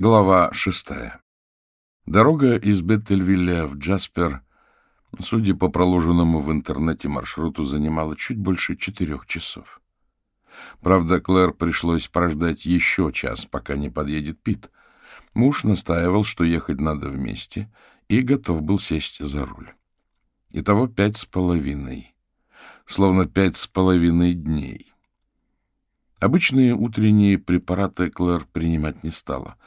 Глава шестая. Дорога из Беттельвилля в Джаспер, судя по проложенному в интернете маршруту, занимала чуть больше четырех часов. Правда, Клэр пришлось прождать еще час, пока не подъедет Пит. Муж настаивал, что ехать надо вместе, и готов был сесть за руль. Итого пять с половиной. Словно пять с половиной дней. Обычные утренние препараты Клэр принимать не стала —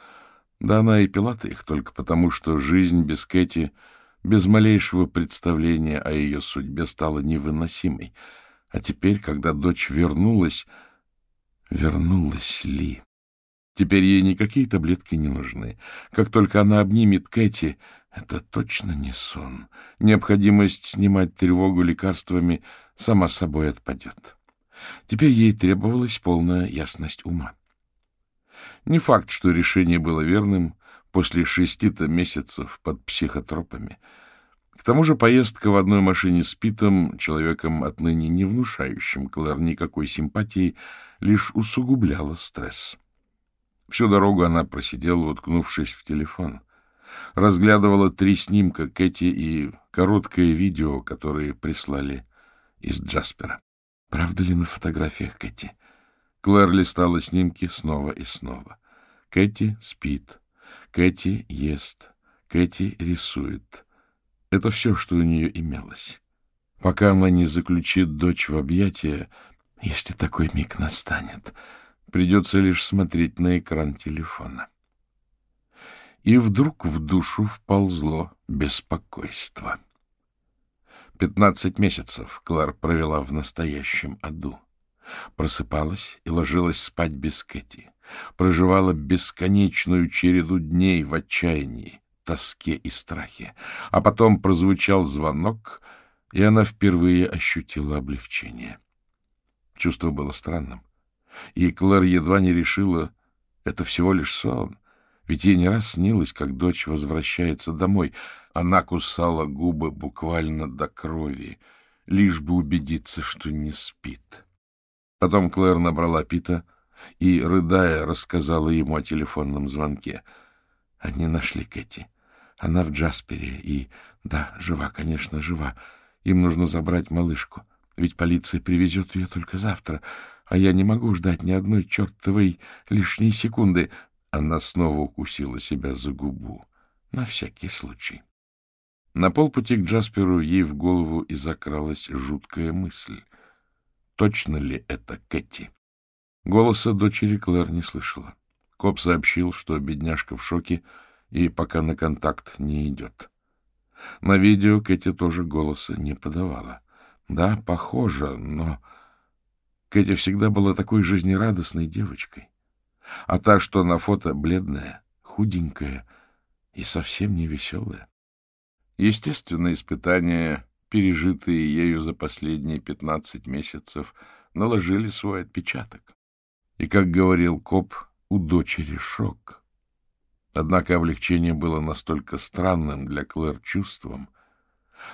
да она и пила-то их только потому, что жизнь без Кэти, без малейшего представления о ее судьбе, стала невыносимой. А теперь, когда дочь вернулась... Вернулась ли? Теперь ей никакие таблетки не нужны. Как только она обнимет Кэти, это точно не сон. Необходимость снимать тревогу лекарствами сама собой отпадет. Теперь ей требовалась полная ясность ума. Не факт, что решение было верным после шести-то месяцев под психотропами. К тому же поездка в одной машине с Питом, человеком отныне не внушающим Клэр никакой симпатии, лишь усугубляла стресс. Всю дорогу она просидела, уткнувшись в телефон. Разглядывала три снимка Кэти и короткое видео, которые прислали из Джаспера. Правда ли на фотографиях Кэти? Клэр листала снимки снова и снова. Кэти спит, Кэти ест, Кэти рисует. Это все, что у нее имелось. Пока она не заключит дочь в объятия, если такой миг настанет, придется лишь смотреть на экран телефона. И вдруг в душу вползло беспокойство. Пятнадцать месяцев Клар провела в настоящем аду. Просыпалась и ложилась спать без Кэти. Проживала бесконечную череду дней в отчаянии, тоске и страхе. А потом прозвучал звонок, и она впервые ощутила облегчение. Чувство было странным. И Клэр едва не решила, это всего лишь сон. Ведь ей не раз снилось, как дочь возвращается домой. Она кусала губы буквально до крови, лишь бы убедиться, что не спит. Потом Клэр набрала Пита и, рыдая, рассказала ему о телефонном звонке. Они нашли Кэти. Она в Джаспере и... Да, жива, конечно, жива. Им нужно забрать малышку, ведь полиция привезет ее только завтра, а я не могу ждать ни одной чертовой лишней секунды. Она снова укусила себя за губу. На всякий случай. На полпути к Джасперу ей в голову и закралась жуткая мысль. Точно ли это Кэти? Голоса дочери Клэр не слышала. Коп сообщил, что бедняжка в шоке и пока на контакт не идет. На видео Кэти тоже голоса не подавала. Да, похоже, но... Кэти всегда была такой жизнерадостной девочкой. А та, что на фото, бледная, худенькая и совсем не веселая. Естественно, испытание пережитые ею за последние пятнадцать месяцев, наложили свой отпечаток. И, как говорил коп, у дочери шок. Однако облегчение было настолько странным для Клэр чувством,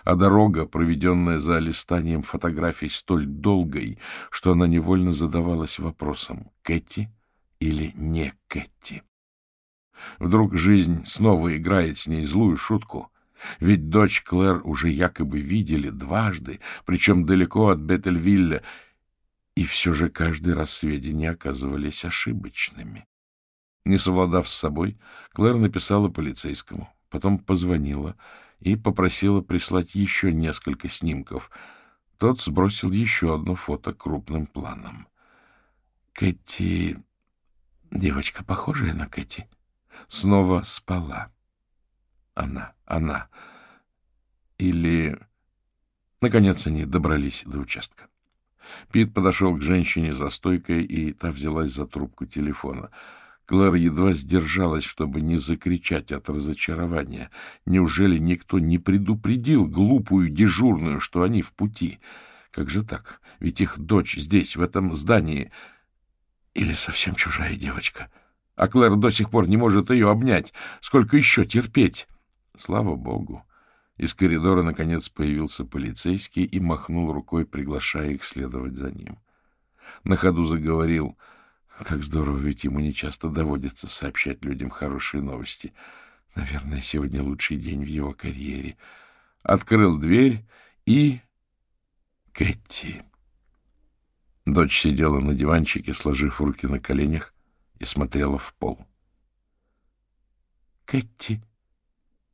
а дорога, проведенная за листанием фотографий, столь долгой, что она невольно задавалась вопросом, Кэти или не Кэти. Вдруг жизнь снова играет с ней злую шутку — ведь дочь Клэр уже якобы видели дважды, причем далеко от Беттельвилля, и все же каждый раз сведения оказывались ошибочными. Не совладав с собой, Клэр написала полицейскому, потом позвонила и попросила прислать еще несколько снимков. Тот сбросил еще одно фото крупным планом. Кэти... Девочка, похожая на Кэти, снова спала. Она, она. Или... Наконец они добрались до участка. Пит подошел к женщине за стойкой, и та взялась за трубку телефона. Клэр едва сдержалась, чтобы не закричать от разочарования. Неужели никто не предупредил глупую дежурную, что они в пути? Как же так? Ведь их дочь здесь, в этом здании. Или совсем чужая девочка? А Клэр до сих пор не может ее обнять. Сколько еще терпеть? Слава богу! Из коридора, наконец, появился полицейский и махнул рукой, приглашая их следовать за ним. На ходу заговорил. Как здорово, ведь ему не часто доводится сообщать людям хорошие новости. Наверное, сегодня лучший день в его карьере. Открыл дверь и... Кэти. Дочь сидела на диванчике, сложив руки на коленях, и смотрела в пол. «Кэти!» —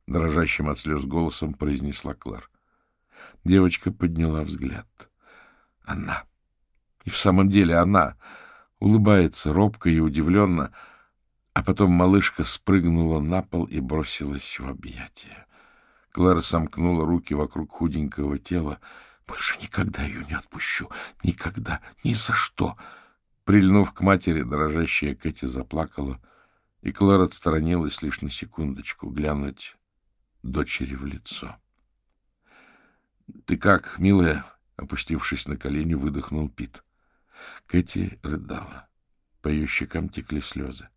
дрожащим от слез голосом произнесла Клар. Девочка подняла взгляд. Она. И в самом деле она улыбается робко и удивленно, а потом малышка спрыгнула на пол и бросилась в объятия. Клара сомкнула руки вокруг худенького тела. «Больше никогда ее не отпущу. Никогда. Ни за что!» Прильнув к матери, дрожащая Кэти заплакала, и Клара отстранилась лишь на секундочку глянуть дочери в лицо. — Ты как, милая? — опустившись на колени, выдохнул Пит. Кэти рыдала. По ее щекам текли слезы.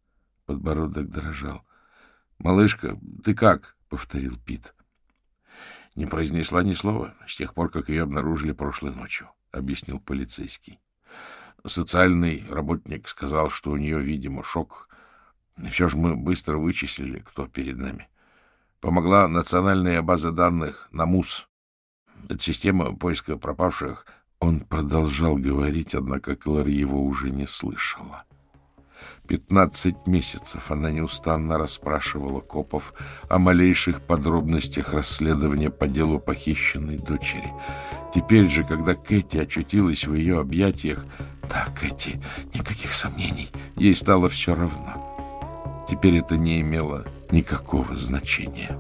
Подбородок дрожал. — Малышка, ты как? — повторил Пит. — Не произнесла ни слова с тех пор, как ее обнаружили прошлой ночью, — объяснил полицейский. Социальный работник сказал, что у нее, видимо, шок. Все же мы быстро вычислили, кто перед нами. Помогла национальная база данных НАМУС. Это система поиска пропавших. Он продолжал говорить, однако Клэр его уже не слышала. Пятнадцать месяцев она неустанно расспрашивала копов о малейших подробностях расследования по делу похищенной дочери. Теперь же, когда Кэти очутилась в ее объятиях, да, Кэти, никаких сомнений, ей стало все равно. Теперь это не имело никакого значения.